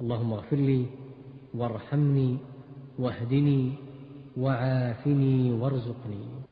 اللهم اغفر لي وارحمني واهدني وعافني وارزقني.